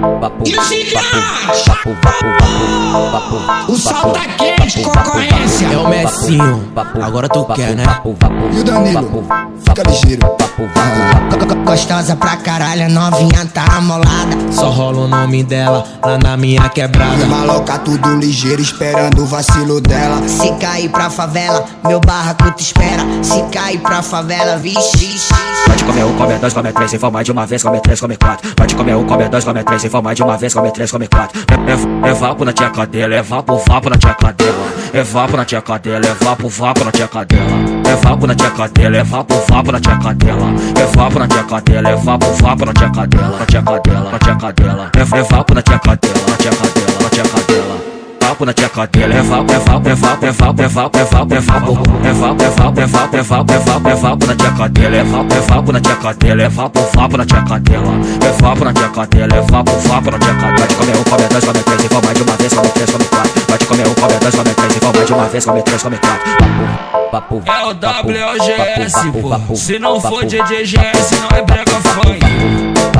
vapo, E o vapo, vapo, vapo, o sol tá quente, concorrência. É o Messinho, agora tu quer, né? E o Danilo? Fica ligeiro. Gostosa pra caralho, novinha tá amolada. Só rola o nome dela lá na minha quebrada. Maloca tudo ligeiro, esperando o vacilo dela. Se cair pra favela, meu barraco te espera. Se cair pra favela, vixe, vixe. Pode comer um, come dois, come três, se for mais de uma vez, come três, come quatro. Pode comer um, come dois, come três, mais de uma vez, come três, come quatro. É, é, é vapo na tcheca dela, é vapo, vapo na tcheca dela. É vapo na tcheca dela, é vapo, vapo na tcheca dela. É vapo na tcheca dela, é vapo, vapo na tcheca dela. É vapo na tcheca dela, é vapo, vapo na tcheca dela. Na tcheca dela, na tcheca dela. É, é vapo na tcheca dela, é vapo, é vapo, é vapo, é vapo, é vapo, é vapo, é vapo na tcheca dela, é é vapo na tcheca dela, é vapo, vapo na tcheca dela, é vapo na tcheca é vapo, vapo na tcheca dela. Pode comer um, come dois, come três, for mais de uma vez, come três, come quatro. Pode comer um, come dois, come três, for mais de uma vez, come três, come quatro. vapo, É o WGS, pô. Se não for DJGS, não é brega funk.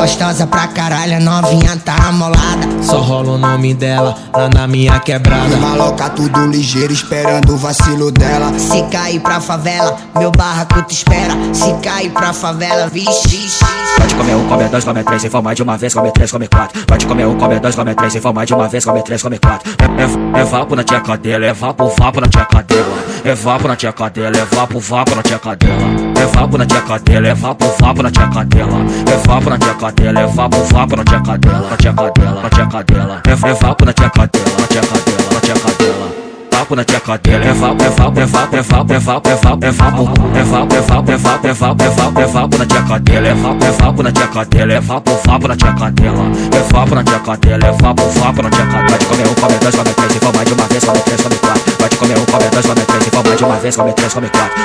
Gostosa pra caralho, novinha tá amolada. Só rola o nome dela lá na minha quebrada. Maloca tudo ligeiro, esperando o vacilo dela. Se cair pra favela, meu barraco te espera. Se cair pra favela, vixe. Pode comer um, come dois, come três, se for mais de uma vez, come três, come quatro. Pode comer um, come dois, come três, se for mais de uma vez, come três, come quatro. É, é, é vapo na tcheca dela, é vapo, vapo na tcheca dela. É vapo na tcheca dela, é vapo, vapo na tcheca dela. É vapo na tcheca dela, é vapo, vapo na tcheca dela. É vapo na tcheca dela, é vapo, vapo na tcheca dela. Na tcheca dela, na tcheca dela. É, é vapo na tcheca dela, na tcheca dela, na tcheca dela vapo na tcheca dela, é vapo, é vapo, é vapo, é vapo, é vapo, é vapo, é vapo, é vapo, é vapo, é vapo, é vapo, é vapo, é vapo na tcheca dela, é vapo, é vapo na tcheca dela, é vapo, vapo na tcheca dela, é vapo na tcheca dela, é vapo, vapo na tcheca dela. Pode comer um, come dois, come três, se for mais de uma vez, come três, come quatro. Pode comer um, come dois, come três, se for mais de uma vez, come três, come quatro.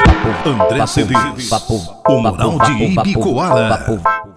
André Cedeiros, o moral de Ibicoara.